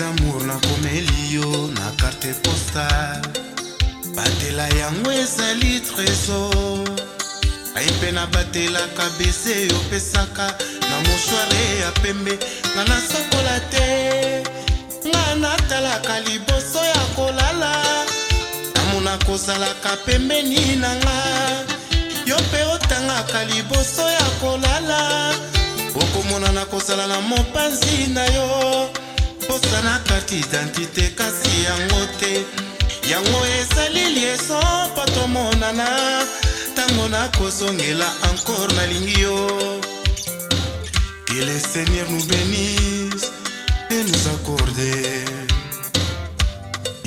d'amour nakomeli yo na karte postale batela yango ezali trésor ngai mpe nabatelaka bese opesaka na moshware ya pembe nga nasokola te nga natalaka liboso ya kolala namona kozalaka pembeni na nga yo mpe otangaka liboso ya kolala okomonana kozala na mopanzi na yo eza na karte identité kasi yango te yango esaleli eso mpo tomonana ntango nakozongela encore nalingi yo que le seigneur nous bénisse et nous accorde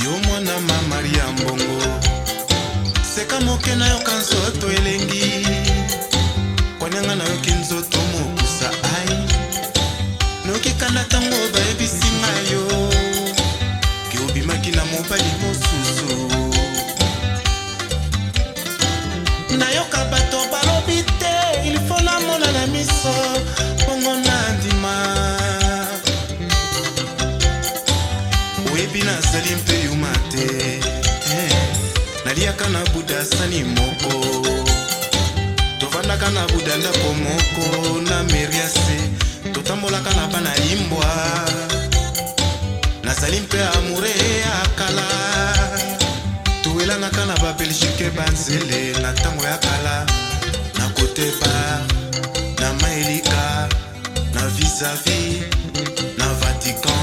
yo mwana mamari ya mbongo seka moke nayoka nzoto elengi kwanianga nayoki nzoto nakekana ntango bayebisi ngai yo ke obimaki na mobali mosusu nayoka bato balobi te ilifola mona na miso mpongo na ndima oyebi nazali mpe yuma te eh, naliaka na buda sani moko tovandaka na buda ndako moko na meriase totambolaka na bana limbwa nazali mpe amoure ya kala towelanaka na babelgike banzele na ntango ya kala na kote bar na maelika na vis-a-vis na vatican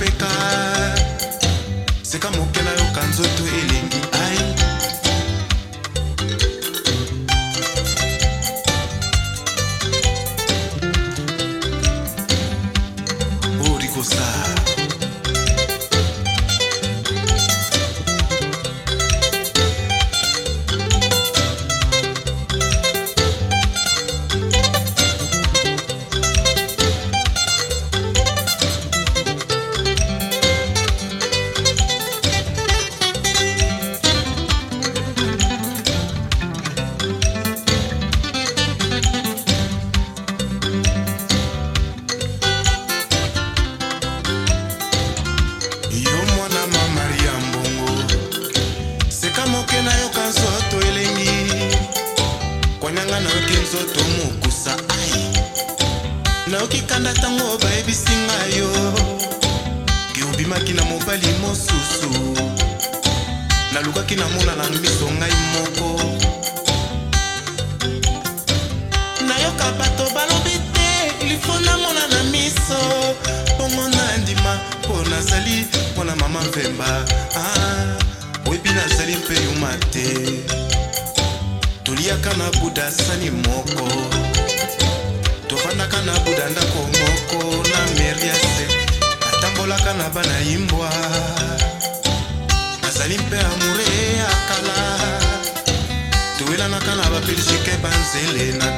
pecar. mobali mosusu nalukaki namona na miso ngai na bana yimbwa nazali mpe amoure ya kala towelanaka na bapelisike banzele na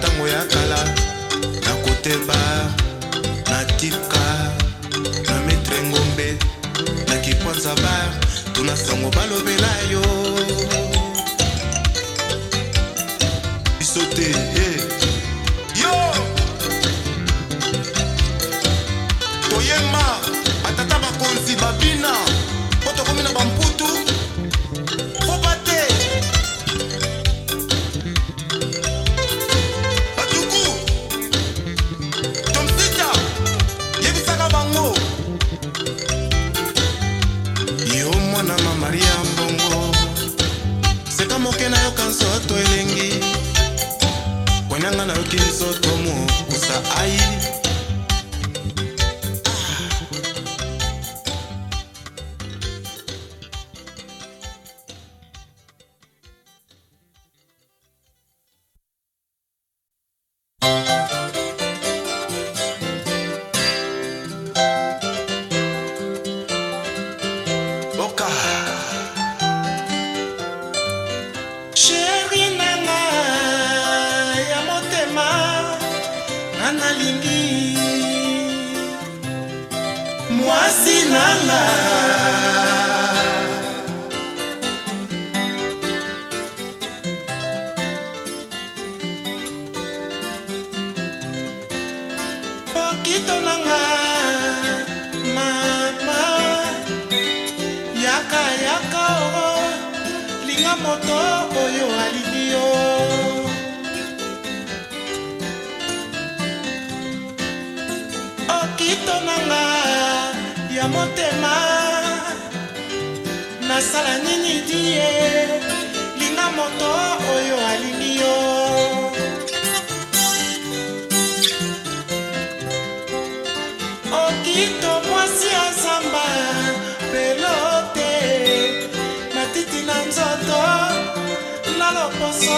loposo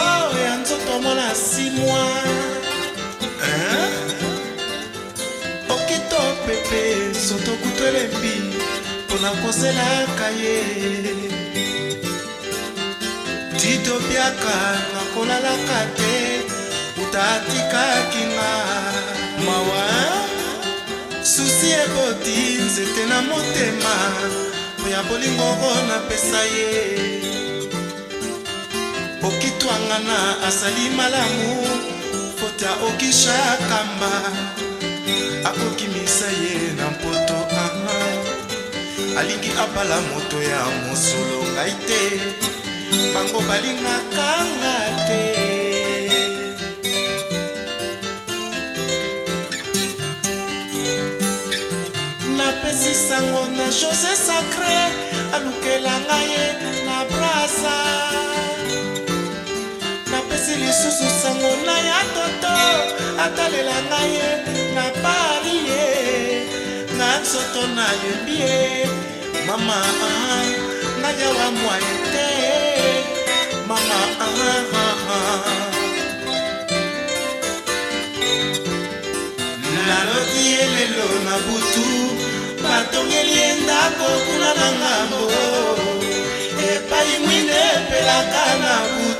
ya nzoto mwana simwa okito pepe soto kutu elembi mpona kozelaka ye didobiaka nakolalaka te utatikaki nga mawa susi ekoti nzete na motema oya bolingo napesa ye okitwangana asali malamu fota okisha kamba akokimisa ye na mpoto aha alingi abala moto ya mosolo ngai te bango balingakanga te napesi sango na jose sacre alukelanga ye na brasa napesi lisusu sango na ya toto atalela ngai ye na pari ye na nzoto nayembi ye mama na yawa mwaye te mama naloti ye lelo na butu batongeli ye ndako kuna na ngambo epai mwinde epelaka na butu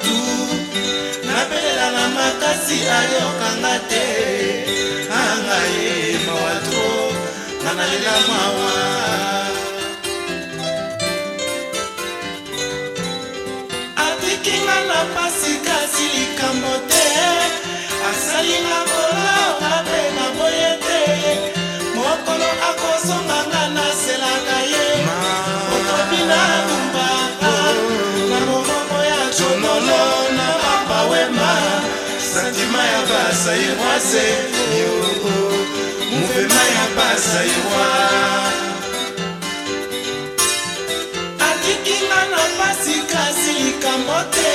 na makasi ayokanga te anga ye mawa to nga nalela mawa atikinga na pasi kasi likambo te asalinga kolanga mpe na boye te mokolo akosonganga na sairwase yo mopema ya basairwa atikinga na pasi kasi likambo te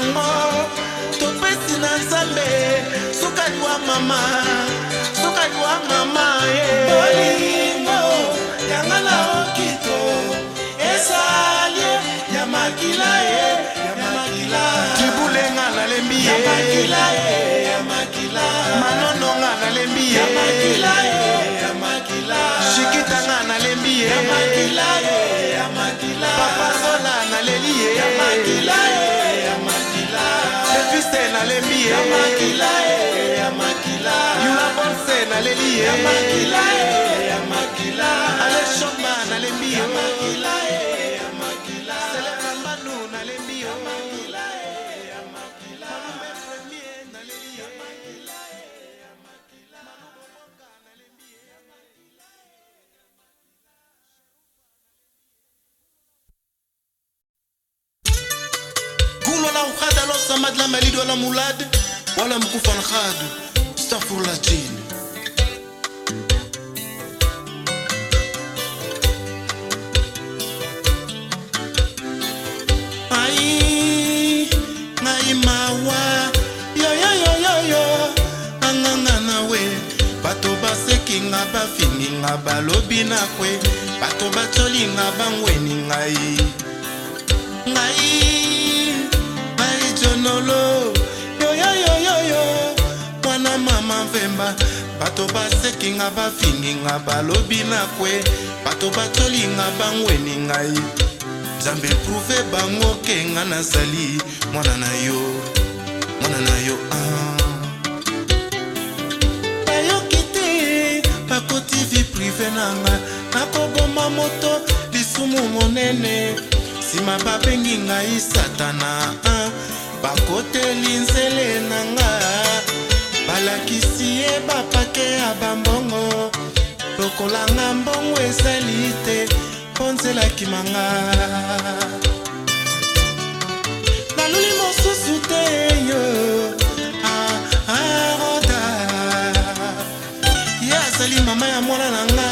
nango topesi na nzambe sukaliwa mama sukaliwa mama e bolingo yanga na okito ezali ya makila ye ya makila kibulenga nalembi ye ya makila ye ya makila manononga nalembi ye ya makila ye ya makila shikitanga nalembi ye ya makila ye ya makila papazola naleli ye ya makila ye nalembi ye yula bolse naleli ye ale shomba nalembi ye wala usamad la malid wala mulad wala mkufa nkhadu stafurla jini basekinga bafinginga balobi na kwe bato batolinga bangweni ngai ngai mama mvemba bato basekinga bafinginga balobi na kwe bato batolinga bangweni ngai nzambe eprouve bango ke nga nasali mwana na yo mwana na yo ah. bayoki te bakoti vi prive na nga nakoboma moto lisumu monene nsima babengi ngai satana ah. bakoteli nzele na ngai alakisi ye bapake ya bambongo lokolanga mbongo ezali te mpo nzelakimanga naluli mosusu te yo aroda ah, ah, ye azali mama ya mwana na nga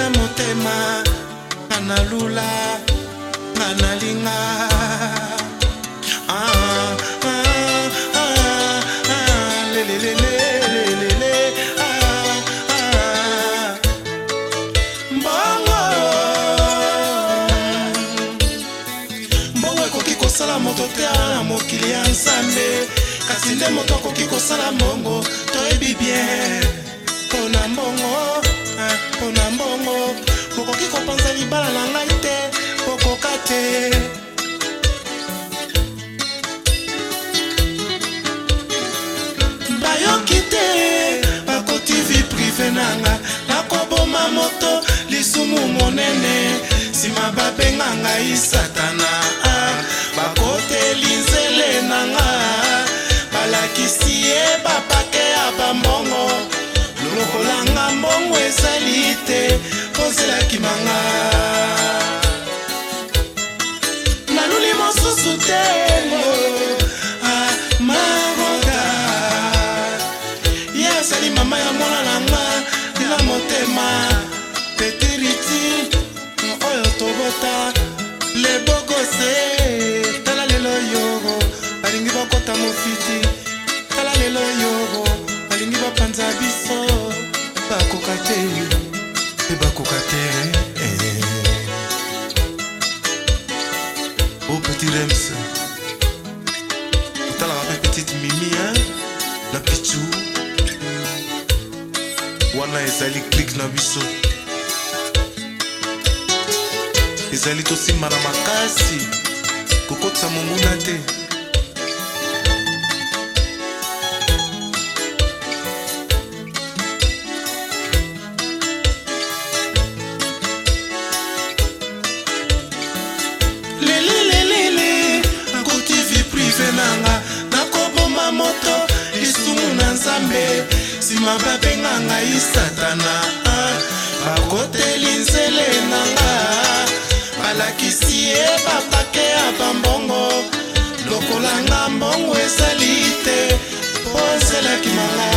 ya motema nga nalula nga nalinga nzambe kasi nde moto akoki kosala mbongo toyebi bien mpo na mbongo mpo na mbongo bokoki kopanza libala na ngai te bokoka te bayoki te bakoti vi prive nanga nakoboma moto lisumu monene nsima babenga ngai satana epapake ya bambongo lokolanga mbongo ezali te kozelakimanga naluli mosusu te bakonza biso bakoka te mpe bakoka te o oh, petit rems otalaka mpe petite mimi na pichu wana ezali klike na biso ezali tosimba na makasi kokotisa monguna te nzambe nsima babenga ngai satana bakoteli nzele na nga balakisi ye bapake ya bambongo lokolanga mbongo ezali te mpo nzelakimanga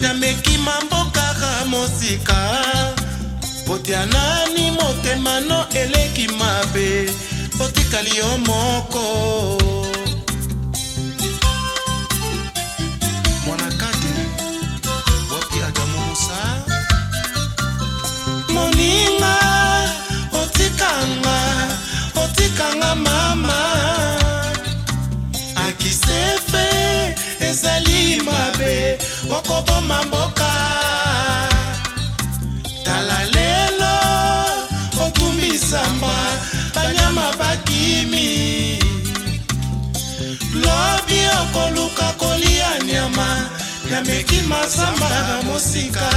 namekima mbokaka mosika potia nani motema no eleki mabe otikali yo moko mwanakati wapi adamu musa moninga otikanga otikanga ma okoboma mboka tala lelo okumbisamba banyama bakimi lobi okoluka kolia nyama nameki masamba na mosika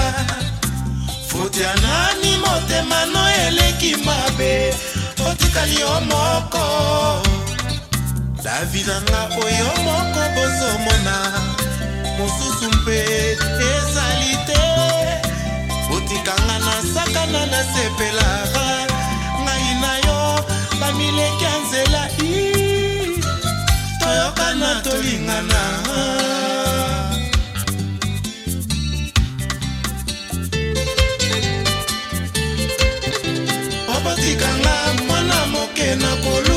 fotya nani motema no eleki mabe otikali yo moko davi nanga oyo moko bozomona mosusu mpe ezali te otikanga na sakana nasepelaka ngai na yo bamileki ya nzela i toyokana tolingana obotikanga mwana moke na kolo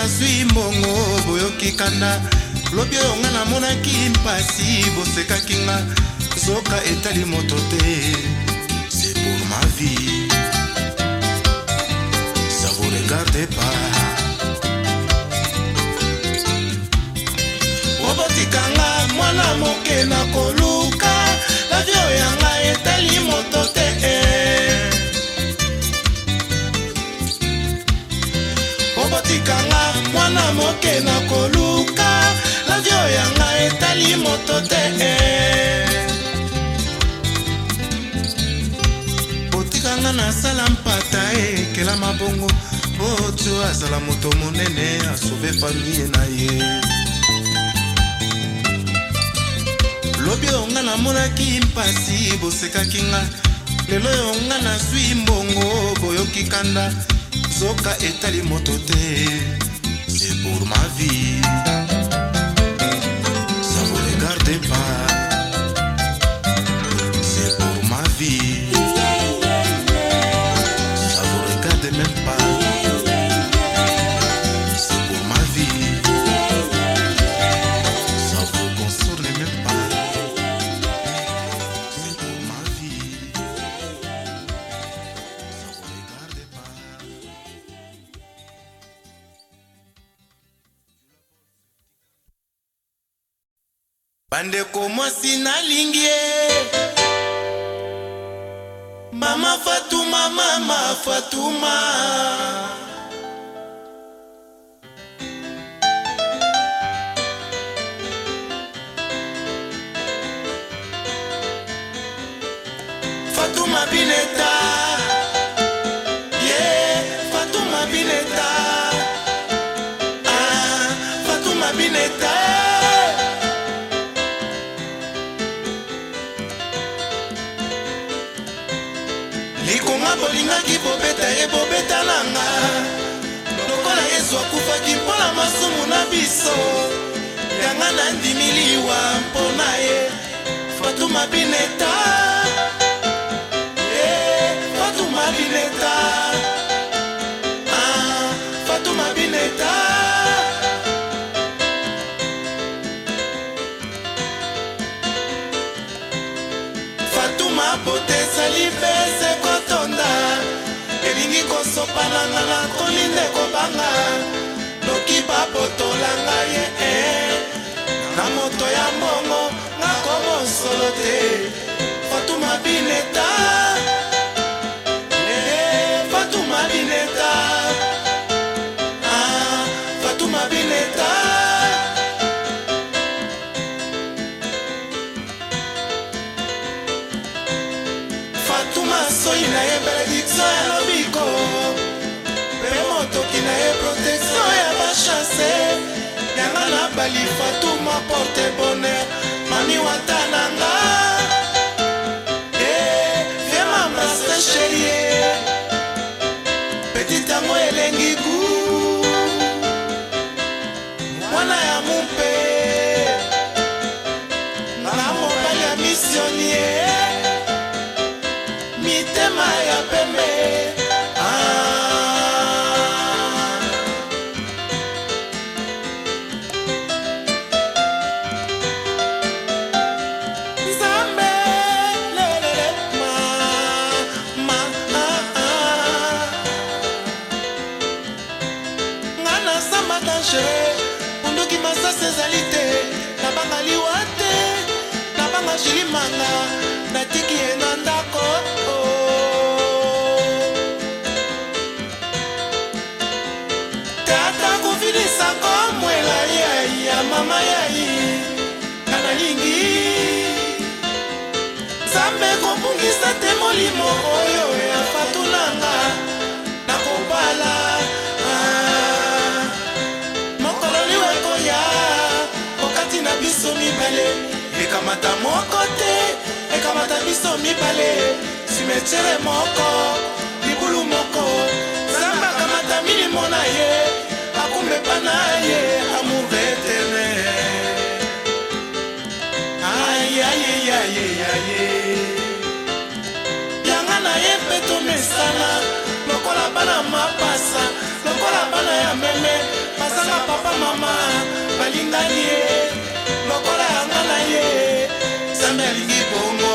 nazwi mbongo boyoki kanda lobi oyo nga namonaki mpasi bosekaki nga zoka etali moto te c'est pour ma vie ça vous regarde pas obotikanga mwana moke na koluka lavio yanga etali moto soki nakoluka radio yanga etali moto te e. otikanga nasala mpata ekela mabongo po tio azala moto monene asove famie na ye lobi oyo nga namonaki mpasi bosekaki nga lelo oyo nga nazwi mbongo boyoki kanda zoka etali moto te e. bandeko mwasi nalingi ye mama fatuma mama fatuma fatuma bineta masumu na biso yanga nandimi liwa mpo na ye fatuma eh, ah, bineta fatuma bineta fatuma bineta fatuma pote ezali pese kotonda elingi kosopananga nako Solo te, o tu mabineta. khalifa tout m'apporte bonheur mami watana motema natiki ye na ndako oh. tata kofilisa komwela yai ya mama yai nga nalingi nzambe kobungisa te molimo oh. biso mibale simetiere moko libulu moko zamba kamata milimo na ye akumbepa na ye amour eternel ayayeyayeyaye yanga na ye mpe tomesana lokola bana mapasa lokola bana ya meme basanga papa mama balingani ye lokola yanga na ye zambe alingi bongo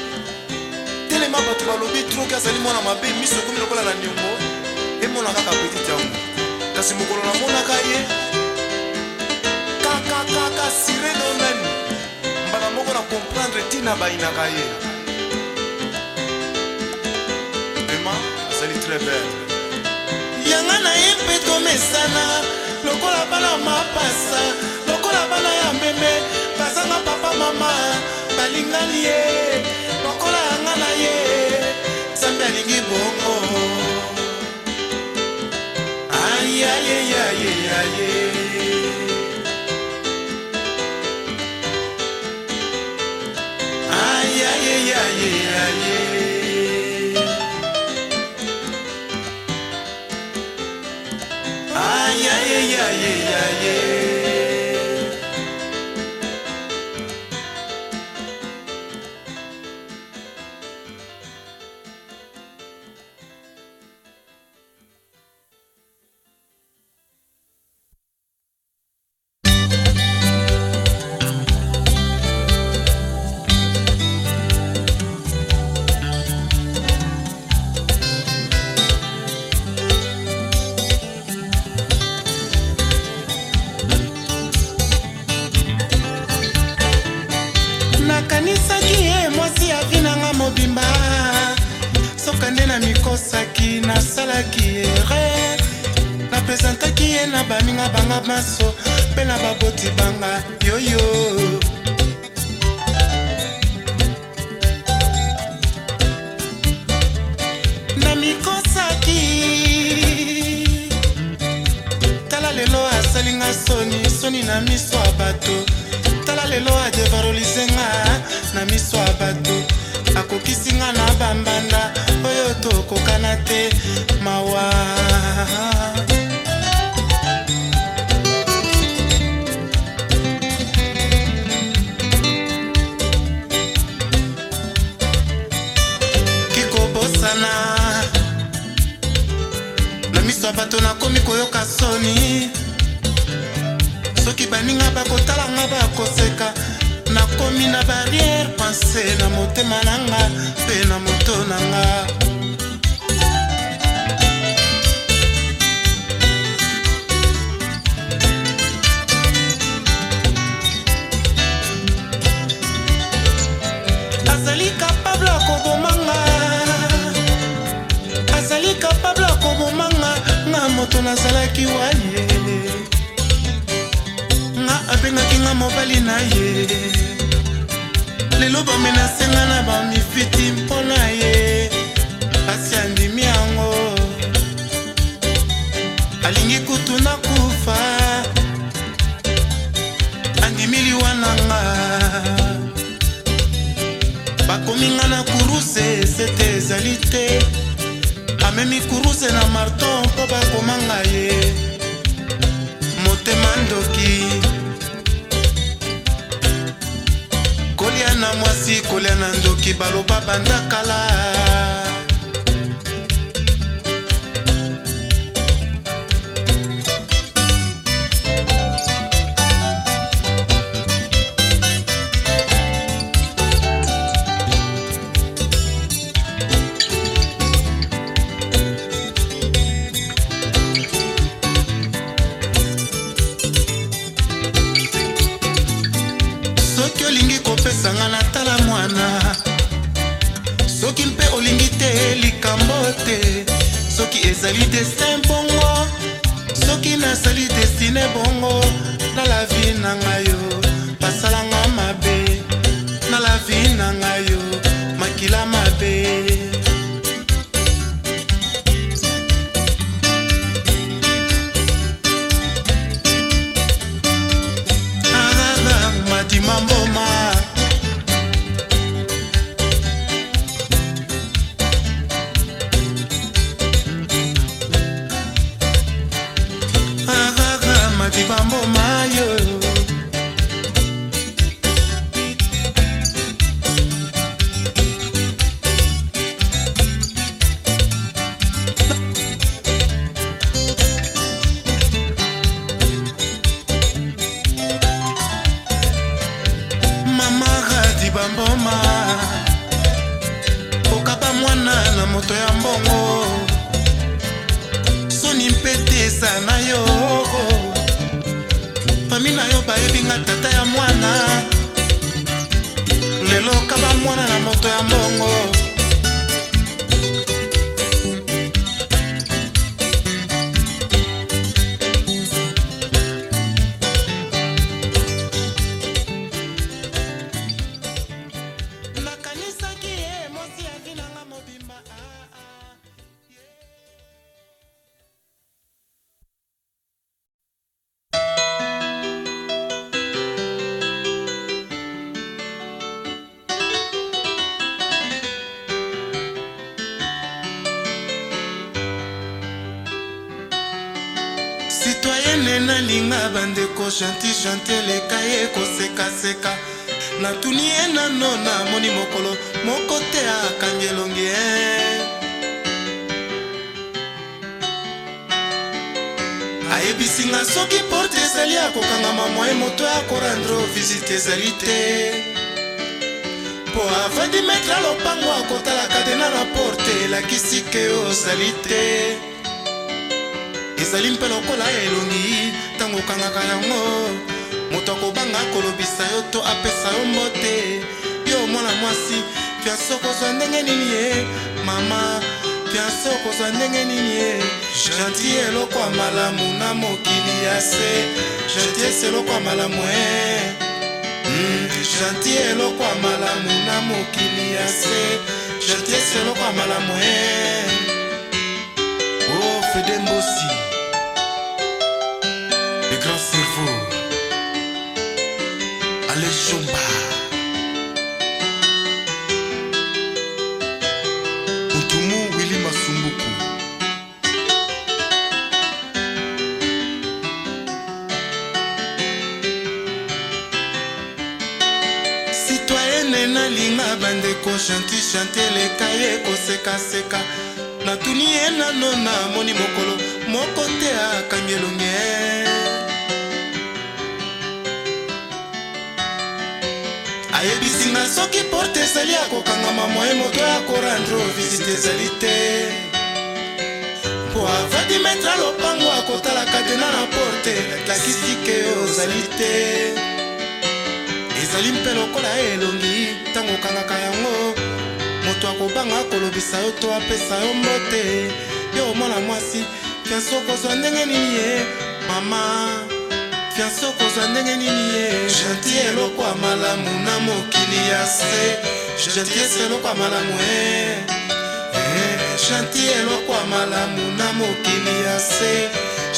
telema bato balobi troki azali mwana mabe miso ekomi lokola na ndembo emona kaka petite yango kasi mokolo namonaka ye kakakaka sire domaine mbala moko na komprendre ntina bayinaka ye vraimen azali très belle yanga na ye mpe tomesana lokola bana mapasa lokola bana ya meme bazanga papa mama balingani ye na ye nzambe alingi bongo ayayeyayeyaye na mikosaki tala lelo asali nga soni soni na miso ya bato tala lelo adevarolise nga na miso ya bato akokisi nga na bambanda oyo tokokana te mawa nakomi koyoka soni soki baninga bakotalanga bakoseka nakomi na barrière pense na motema nanga mpe na moto nanga nyonso nazalaki wa ye nga abengaki nga mobali na ye lelo bamenasenga na bamifiti mpo na ye kasi andimi yango alingi kutu na kufa andimi liwa na nga bakomi nga na kuruse sete ezali te amemi kuruse na marton mpo bakomanga ye motema ndoki kolia na mwasi kolia na ndoki baloba banda kala nasali destin bongo soki nasali destine bongo na la vie na ngai yo shanti shante eleka ye kosekaseka natuni ye nano namoni mokolo moko te akangi elongi ayebisinga soki porte ezali akokangama mwaye moto akorendre visite ezali te mpo avandi metre lopango akotalaka te na raporte elakisi ke ozali te ezali mpe lokola elongi ntango okangaka yango moto akobanga kolobisa yo to apesa yo mbote yo mwana mwasi fianse okozwa ndenge nini ye mama fianse okozwa ndenge nini ye janti eloko ya malamu na mokili ya se janti ese eloko ya malamu e eh. janti hmm. eloko ya malamu na mokili ya se janti ese eloko ya malamu e eh. o oh, fede mbosi zumba butumu wili masumbuku sitwayene nalinga bandeko chanti chanteleka ye kosekaseka natuni ye nano namoni mokolo moko te akangi elonge soki porte ezali akokangama moye moto akorandre visite ezali te mpo avandi metre lopango akotala katena na porte lakisike ozali te ezali mpe lokola elongi ntango okangaka yango moto akobanga akolobisa yo to apesa yo mbote yo omona mwasi fiansi okozwa ndenge nini ye mama fianse okozwa ndenge nini ye gentil eloko ya malamu na mokili ya se gentilese eloko ya malamu e gentil eloko ya malamu na mokili ya se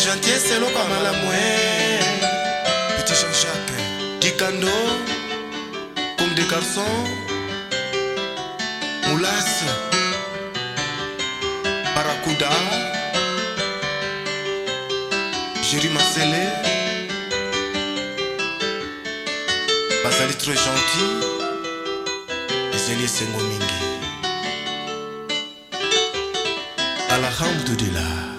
gentilese eloko ya malamu e petit jean-jacques dikando comme des garçons moulas barakuda jéri masele azali trop gentil ezali esengo mingi alhamdulillah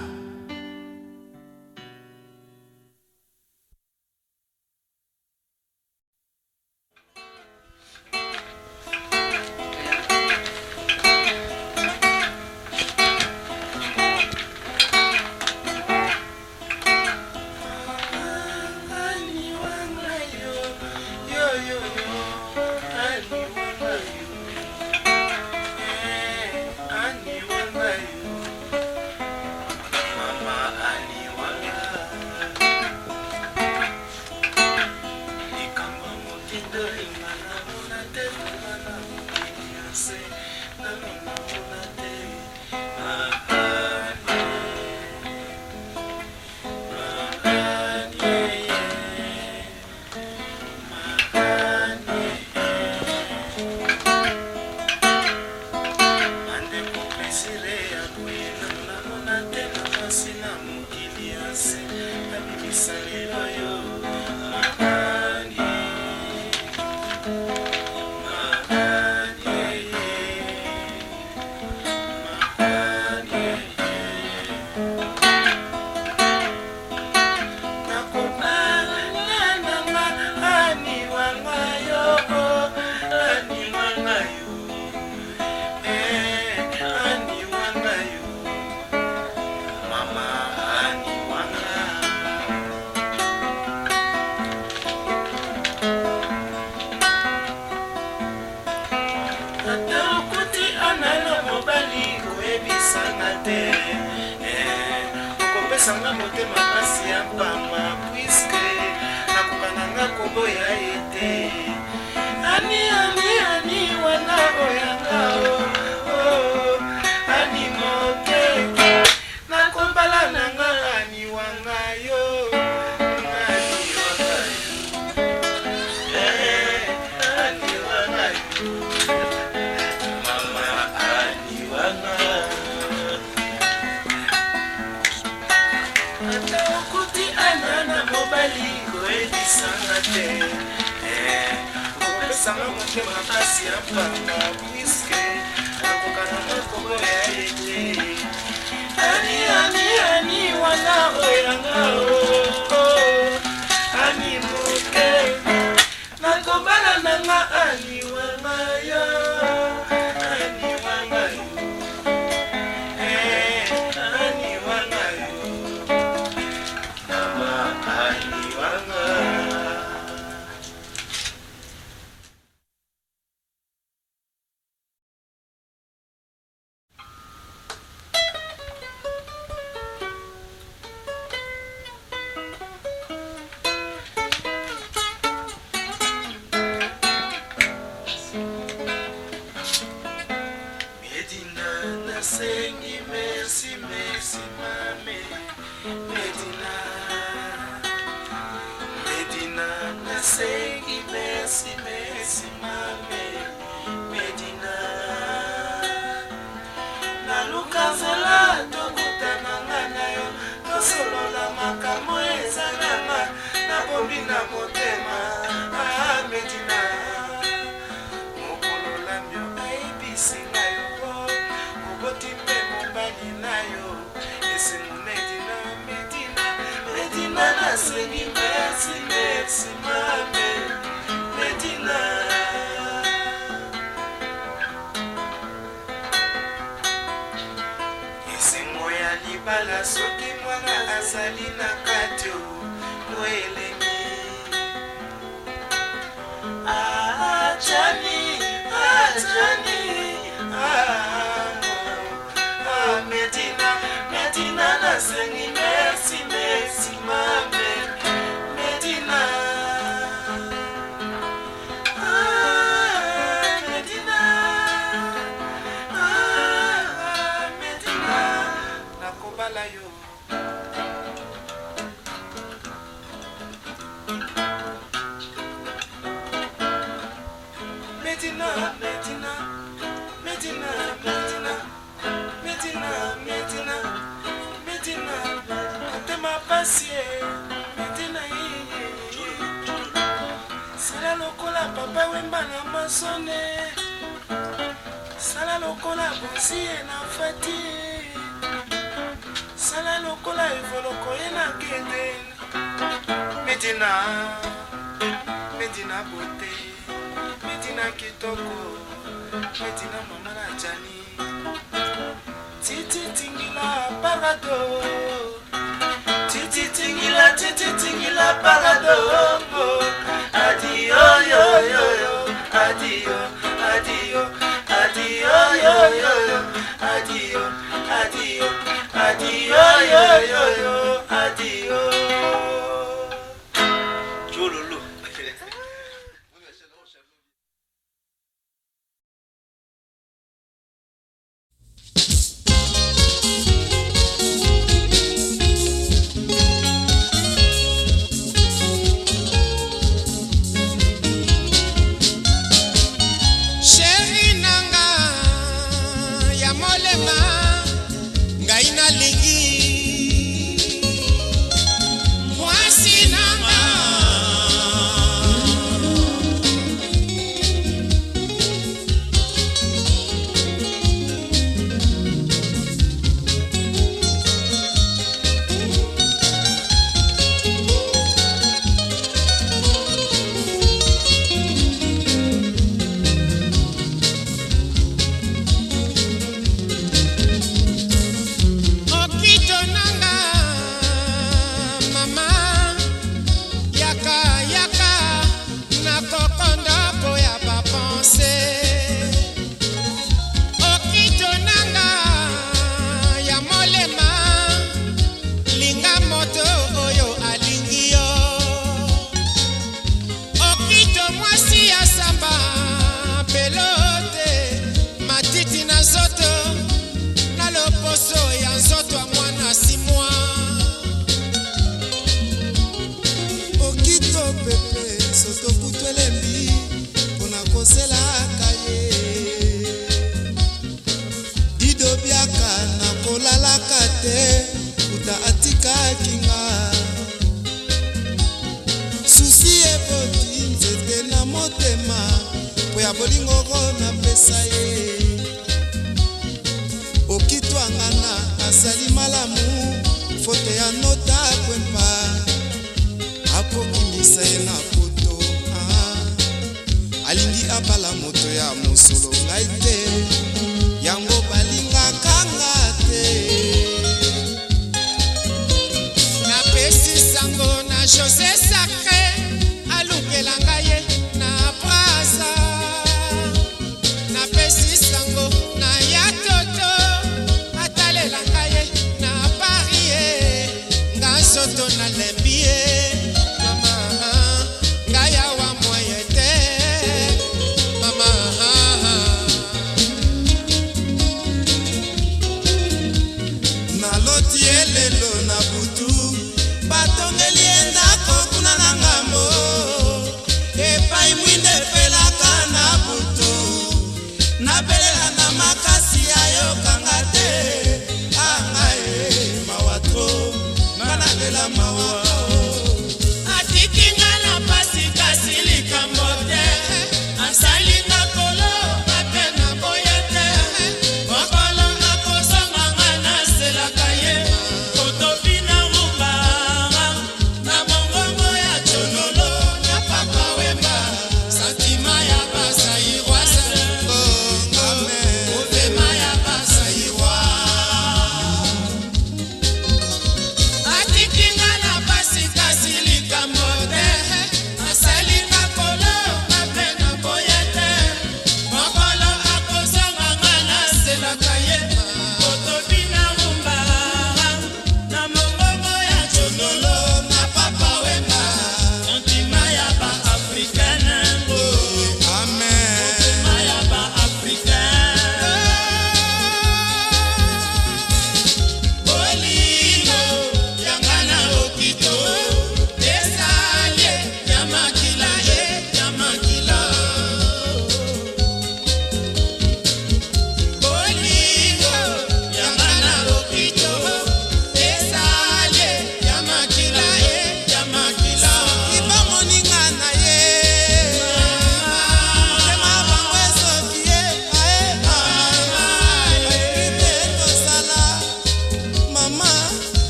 Chama pra sempre nazali na kati po elengi ajani ajani ah, ah, ah, medina medina nasengi mesi mesi mame mpasi mete na ye sala lokola papa wemba na masone sala lokola bosi ye na fati sala lokola evoloko ye na kende medina medina bote medina kitoko medina mama na jani titi tingila parado Adio, Adio, adio, adio, paradogo àdìyó yóyóyó àdìyó Adio, adio, adio, àdìyó àdìyó àdìyó yóyóyó Adio.